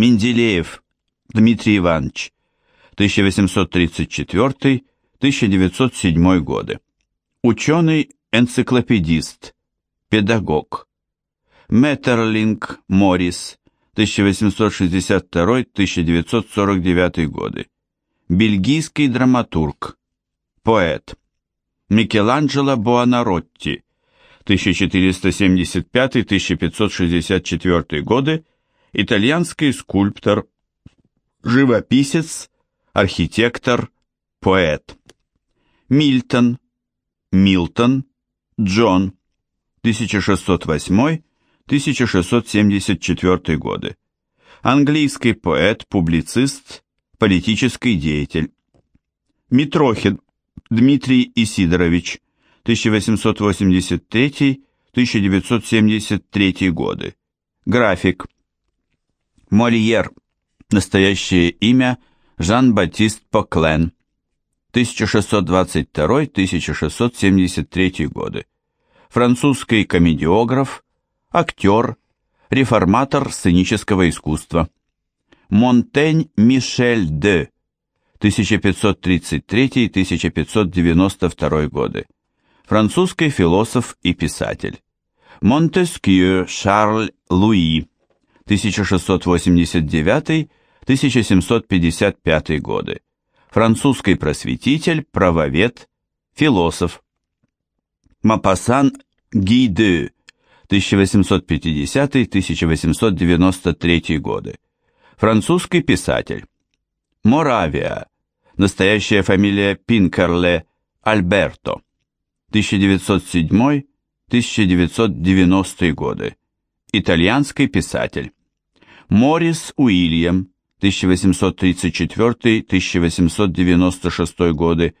Менделеев Дмитрий Иванович, 1834-1907 годы. Ученый-энциклопедист, педагог. Меттерлинг Моррис, 1862-1949 годы. Бельгийский драматург, поэт. Микеланджело Буонаротти, 1475-1564 годы, итальянский скульптор, живописец, архитектор, поэт. Мильтон, Милтон, Джон, 1608-1674 годы. Английский поэт, публицист, политический деятель. Митрохин Дмитрий Исидорович, 1883-1973 годы. График. Мольер. Настоящее имя Жан-Батист Поклен. 1622-1673 годы. Французский комедиограф, актер, реформатор сценического искусства. Монтень Мишель де 1533-1592 годы. Французский философ и писатель. Монтескью Шарль Луи 1689-1755 годы. Французский просветитель, правовед, философ. Мапасан Гиде 1850-1893 годы. Французский писатель. Моравия. Настоящая фамилия Пинкерле Альберто. 1907-1990 годы. Итальянский писатель. Морис Уильям. 1834-1896 годы.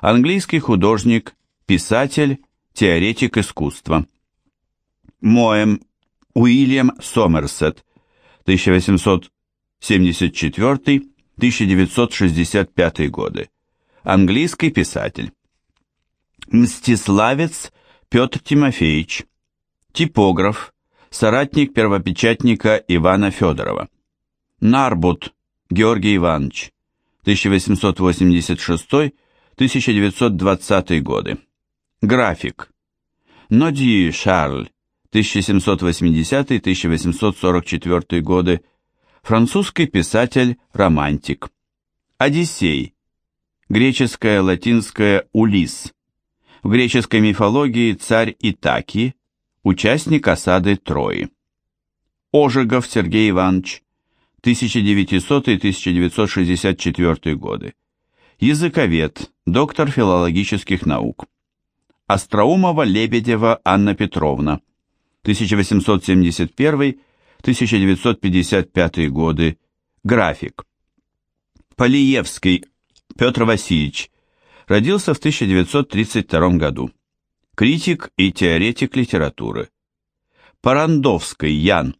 Английский художник, писатель, теоретик искусства. Моэм Уильям Сомерсет. 1874 1965 годы. Английский писатель. Мстиславец Петр Тимофеевич. Типограф. Соратник первопечатника Ивана Федорова. Нарбут Георгий Иванович. 1886-1920 годы. График. Нодьи Шарль. 1780-1844 годы французский писатель-романтик. Одиссей. Греческое, латинское Улис. В греческой мифологии царь Итаки, участник осады Трои. Ожегов Сергей Иванович, 1900-1964 годы. Языковед, доктор филологических наук. Остроумова Лебедева Анна Петровна, 1871 1955 годы, график. Полиевский Петр Васильевич родился в 1932 году. Критик и теоретик литературы. Парандовский Ян,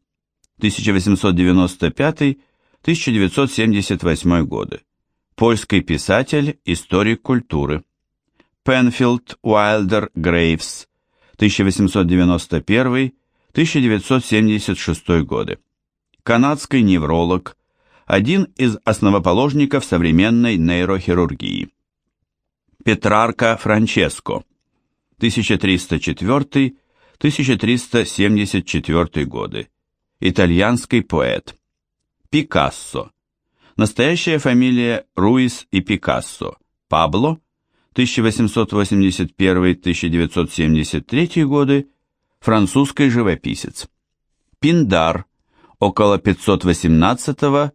1895-1978 годы. Польский писатель, историк культуры. Пенфилд Уайлдер Грейвс, 1891 1976 годы. Канадский невролог, один из основоположников современной нейрохирургии. Петрарка Франческо, 1304-1374 годы. Итальянский поэт. Пикассо. Настоящая фамилия Руис и Пикассо. Пабло, 1881-1973 годы французский живописец. Пиндар, около 518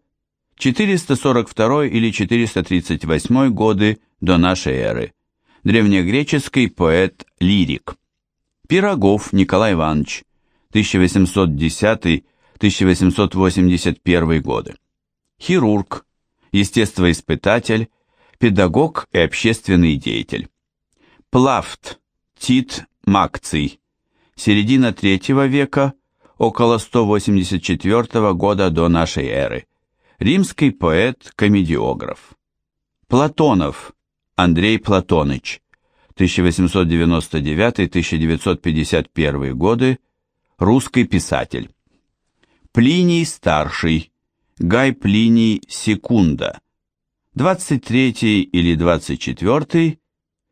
442 или 438 годы до нашей эры. Древнегреческий поэт-лирик. Пирогов Николай Иванович, 1810-1881 годы. Хирург, естествоиспытатель, педагог и общественный деятель. Плафт Тит Макций, середина третьего века, около 184 года до нашей эры. Римский поэт-комедиограф. Платонов Андрей Платоныч, 1899-1951 годы, русский писатель. Плиний Старший, Гай Плиний Секунда, 23 или 24,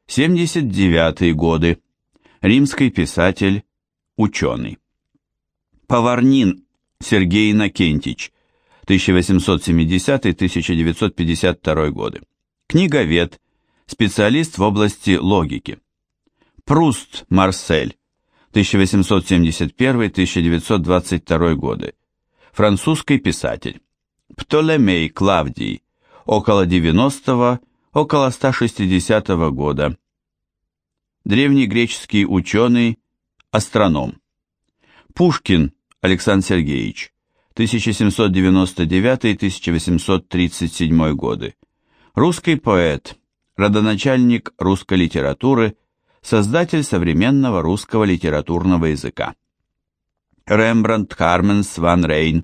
79 годы, римский писатель, ученый. Поварнин Сергей Иннокентич, 1870-1952 годы. Книговед, специалист в области логики. Пруст Марсель, 1871-1922 годы. Французский писатель. Птолемей Клавдий, около 90-го, около 160 -го года. Древнегреческий ученый, астроном. Пушкин Александр Сергеевич, 1799-1837 годы. Русский поэт, родоначальник русской литературы, создатель современного русского литературного языка. Рембрандт Харменс ван Рейн,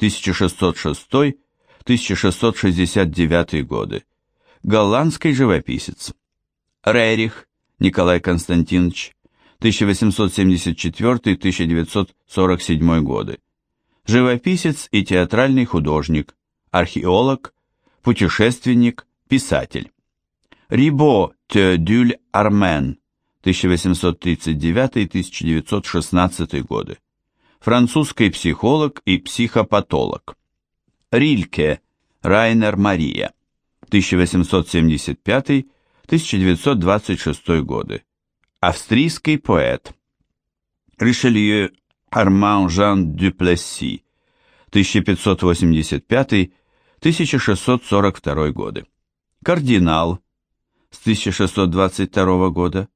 1606-1669 годы. Голландский живописец. Рерих Николай Константинович, 1874-1947 годы. Живописец и театральный художник, археолог, путешественник, писатель. Рибо Теодюль Армен, 1839-1916 годы. Французский психолог и психопатолог. Рильке Райнер Мария, 1875-1926 годы. Австрийский поэт. Ришелье Арман Жан Дюплесси, 1585-1642 годы. Кардинал, с 1622 года,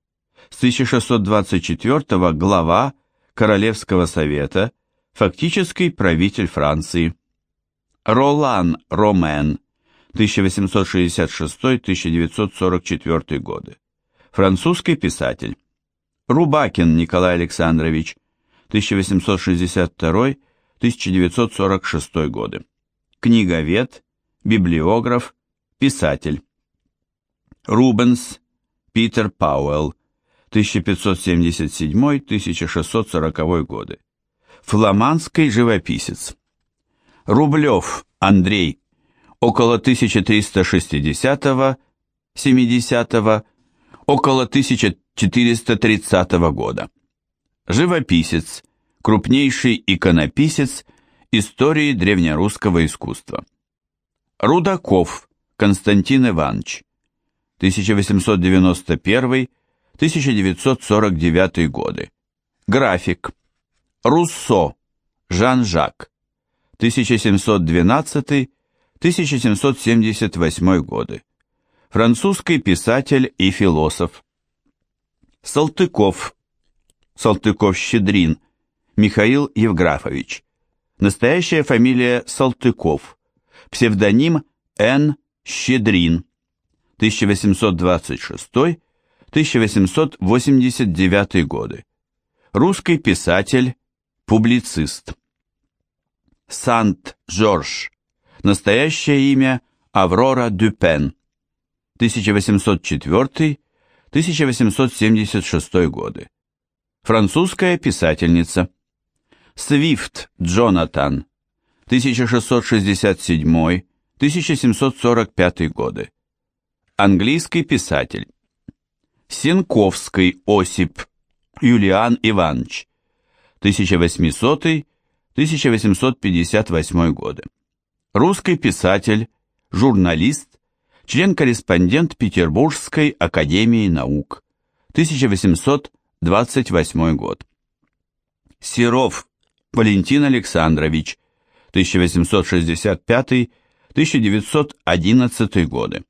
с 1624 глава Королевского совета, фактический правитель Франции. Ролан Ромен, 1866-1944 годы. Французский писатель. Рубакин Николай Александрович, 1862-1946 годы. Книговед, библиограф, писатель. Рубенс Питер Пауэлл, 1577-1640 годы. Фламандский живописец. Рублев Андрей, около 1360-70, около 1430 года. Живописец, крупнейший иконописец истории древнерусского искусства. Рудаков Константин Иванович, 1891-1949 годы. График. Руссо. Жан-Жак. 1712-1778 годы. Французский писатель и философ. Салтыков. Салтыков-Щедрин. Михаил Евграфович. Настоящая фамилия Салтыков. Псевдоним Н. Щедрин. 1826-1889 годы. Русский писатель, публицист. Сант-Жорж. Настоящее имя Аврора Дюпен. 1804-1876 годы. Французская писательница. Свифт Джонатан. 1667-1745 годы английский писатель. Сенковский Осип Юлиан Иванович, 1800-1858 годы. Русский писатель, журналист, член-корреспондент Петербургской академии наук, 1828 год. Серов Валентин Александрович, 1865-1911 годы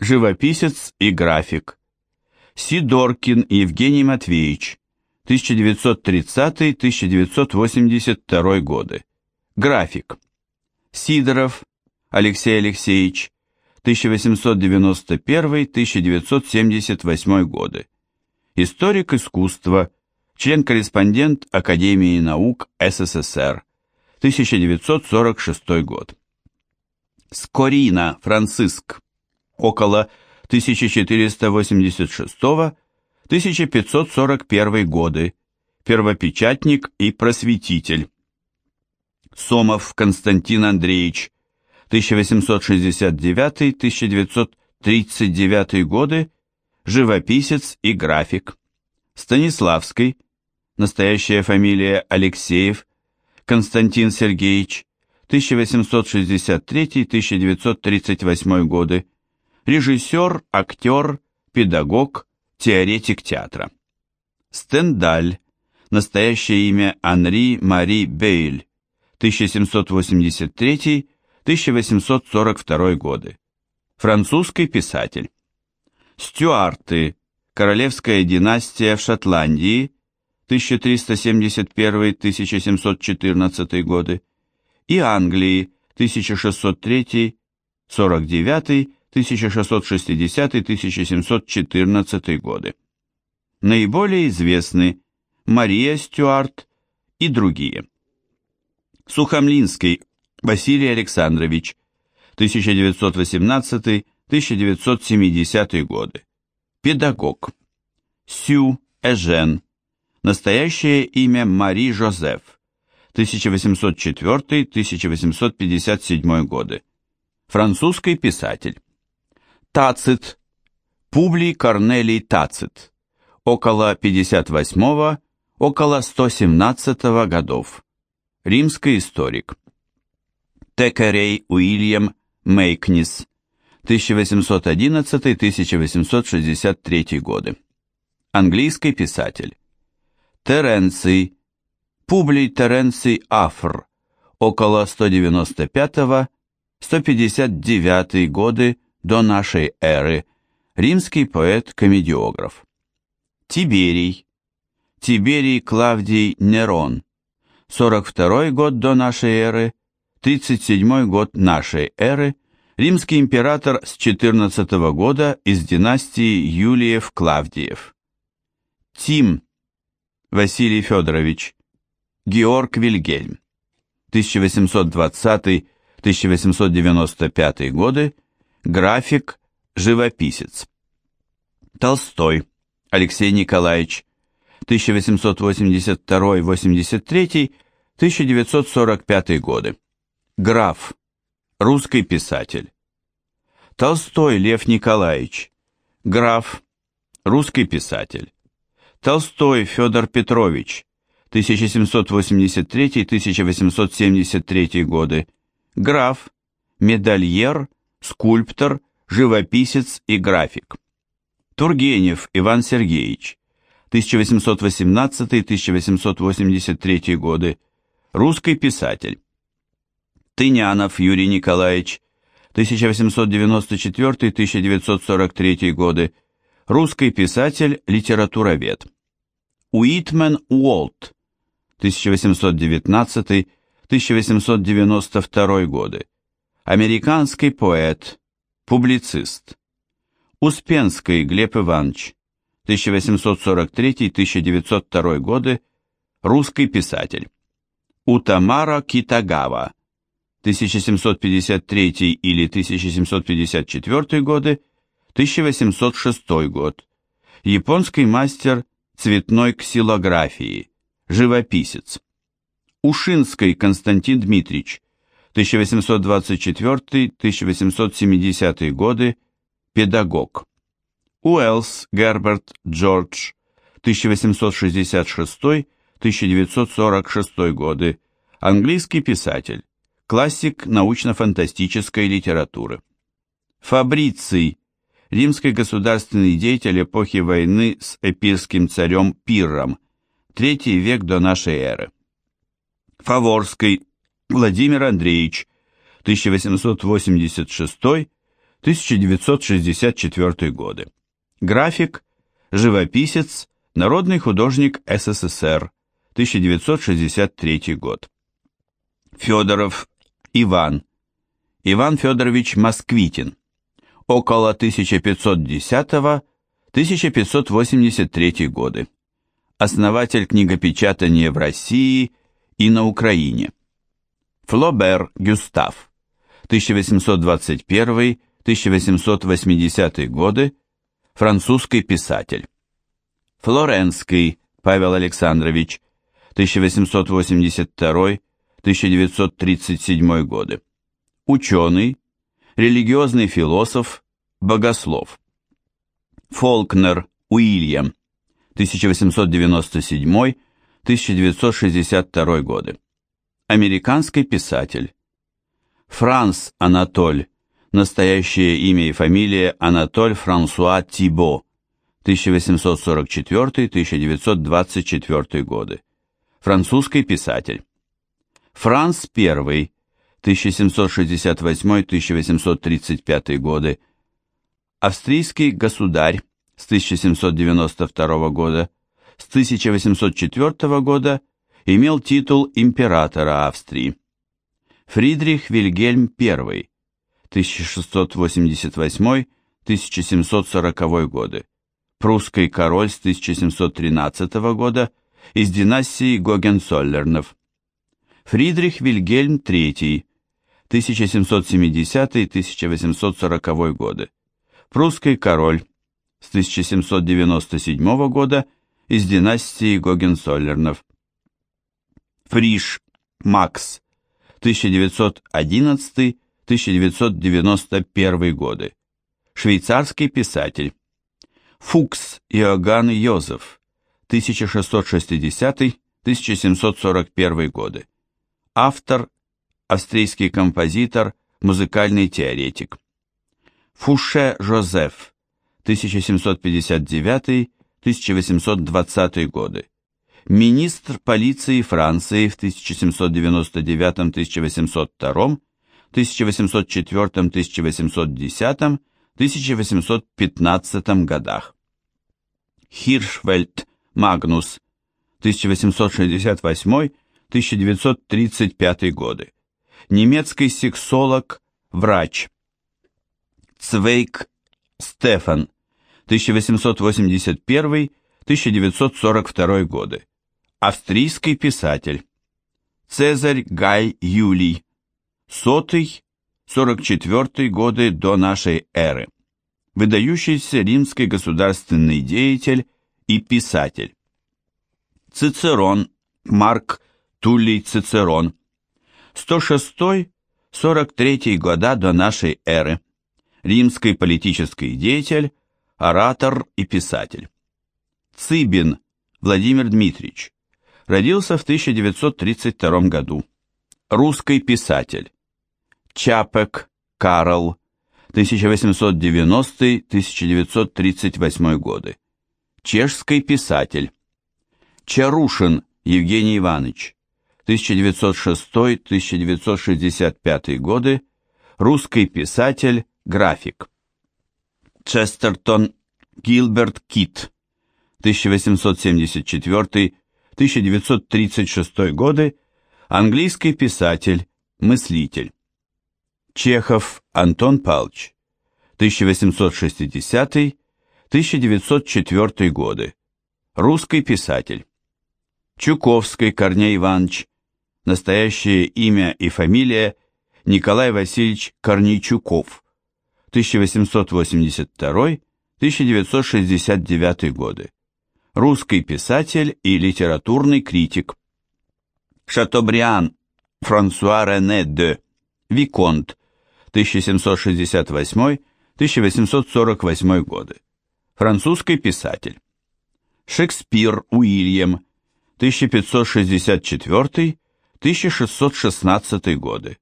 живописец и график. Сидоркин Евгений Матвеевич, 1930-1982 годы. График. Сидоров Алексей Алексеевич, 1891-1978 годы. Историк искусства, член-корреспондент Академии наук СССР, 1946 год. Скорина Франциск, около 1486-1541 годы, первопечатник и просветитель. Сомов Константин Андреевич, 1869-1939 годы, живописец и график. Станиславский, настоящая фамилия Алексеев, Константин Сергеевич, 1863-1938 годы, режиссер, актер, педагог, теоретик театра. Стендаль, настоящее имя Анри Мари Бейль, 1783-1842 годы, французский писатель. Стюарты, королевская династия в Шотландии, 1371-1714 годы, и Англии, 1603-49, 1660-1714 годы. Наиболее известны Мария Стюарт и другие. Сухомлинский Василий Александрович, 1918-1970 годы. Педагог. Сю Эжен. Настоящее имя Мари Жозеф. 1804-1857 годы. Французский писатель. Тацит. Публий Корнелий Тацит. Около 58 около 117 годов. Римский историк. Текерей Уильям Мейкнис. 1811-1863 годы. Английский писатель. Теренций. Публий Теренций Афр. Около 195-159 годы до нашей эры. Римский поэт-комедиограф. Тиберий. Тиберий Клавдий Нерон. 42 год до нашей эры, 37 год нашей эры, римский император с 14 года из династии Юлиев-Клавдиев. Тим Василий Федорович, Георг Вильгельм, 1820-1895 годы, график, живописец. Толстой Алексей Николаевич, 1882-83, 1945 годы. Граф, русский писатель. Толстой Лев Николаевич, граф, русский писатель. Толстой Федор Петрович, 1783-1873 годы, граф, медальер, скульптор, живописец и график. Тургенев Иван Сергеевич, 1818-1883 годы, русский писатель. Тынянов Юрий Николаевич, 1894-1943 годы, русский писатель, литературовед. Уитмен Уолт, 1819-1892 годы, американский поэт, публицист. Успенский Глеб Иванович, 1843-1902 годы, русский писатель. Утамара Китагава, 1753 или 1754 годы, 1806 год, японский мастер цветной ксилографии, живописец. Ушинский Константин Дмитриевич, 1824-1870 годы, педагог. Уэллс Герберт Джордж, 1866-1946 годы, английский писатель, классик научно-фантастической литературы. Фабриций, римский государственный деятель эпохи войны с эпирским царем Пирром, третий век до нашей эры. Фаворский Владимир Андреевич, 1886-1964 годы график, живописец, народный художник СССР, 1963 год. Федоров Иван, Иван Федорович Москвитин, около 1510-1583 годы. Основатель книгопечатания в России и на Украине. Флобер Гюстав, 1821-1880 годы, французский писатель. Флоренский Павел Александрович, 1882-1937 годы. ученый, религиозный философ, богослов. Фолкнер Уильям, 1897-1962 годы. Американский писатель. Франс Анатоль, настоящее имя и фамилия Анатоль Франсуа Тибо, 1844-1924 годы. Французский писатель. Франц I, 1768-1835 годы. Австрийский государь с 1792 года. С 1804 года имел титул императора Австрии. Фридрих Вильгельм I, 1688-1740 годы, прусский король с 1713 года из династии Гогенцоллернов. Фридрих Вильгельм III, 1770-1840 годы, прусский король с 1797 года из династии Гогенцоллернов. Фриш Макс, 1911-1991 годы, швейцарский писатель. Фукс Иоганн Йозеф, 1660-1741 годы, автор, австрийский композитор, музыкальный теоретик. Фуше Жозеф, 1759-1820 годы, министр полиции Франции в 1799-1802, 1804-1810, 1815 годах. Хиршвельд Магнус, 1868-1935 годы. Немецкий сексолог, врач. Цвейк Стефан, 1881-1942 годы. Австрийский писатель. Цезарь Гай Юлий. Сотый, 44 годы до нашей эры. Выдающийся римский государственный деятель и писатель. Цицерон, Марк Туллий Цицерон. 106-43 года до нашей эры. Римский политический деятель, оратор и писатель. Цыбин Владимир Дмитриевич. Родился в 1932 году. Русский писатель. Чапек Карл. 1890-1938 годы. Чешский писатель. Чарушин Евгений Иванович. 1906-1965 годы. Русский писатель, график. Честертон Гилберт Кит. 1874-1936 годы, английский писатель, мыслитель. Чехов Антон Павлович, 1860-1904 годы, русский писатель. Чуковский Корней Иванович, настоящее имя и фамилия Николай Васильевич Корнейчуков, 1882-1969 годы русский писатель и литературный критик. Шатобриан Франсуа Рене де Виконт, 1768-1848 годы. Французский писатель. Шекспир Уильям, 1564-1616 годы.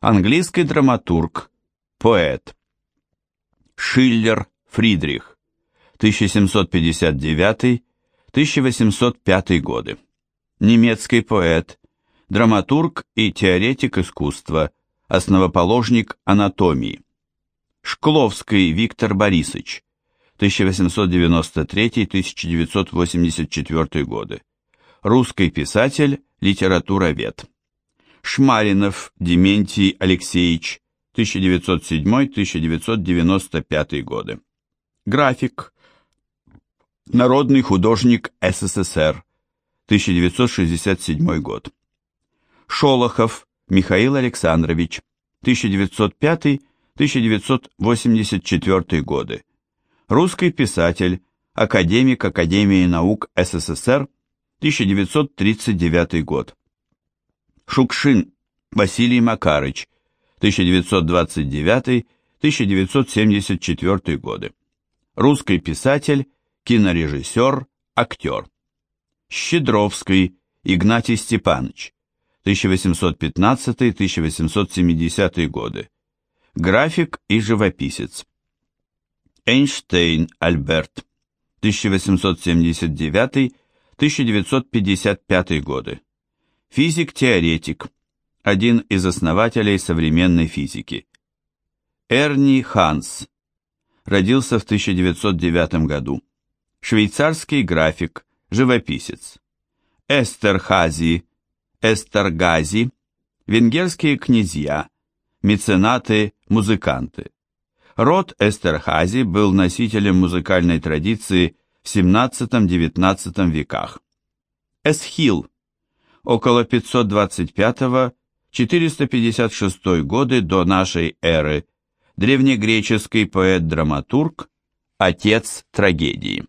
Английский драматург, поэт. Шиллер Фридрих, 1759 1805 годы. Немецкий поэт, драматург и теоретик искусства, основоположник анатомии. Шкловский Виктор Борисович, 1893-1984 годы. Русский писатель, литературовед. Шмаринов Дементий Алексеевич, 1907-1995 годы. График, Народный художник СССР, 1967 год. Шолохов Михаил Александрович, 1905-1984 годы. Русский писатель, академик Академии наук СССР, 1939 год. Шукшин Василий Макарыч, 1929-1974 годы. Русский писатель, кинорежиссер, актер. Щедровский Игнатий Степанович, 1815-1870 годы. График и живописец. Эйнштейн Альберт, 1879-1955 годы. Физик-теоретик, один из основателей современной физики. Эрни Ханс, родился в 1909 году. Швейцарский график, живописец. Эстер Хази, Эстер Гази, венгерские князья, меценаты, музыканты. Род Эстерхази был носителем музыкальной традиции в XVII-XIX веках. Эсхил, около 525-456 годы до нашей эры, древнегреческий поэт-драматург, отец трагедии.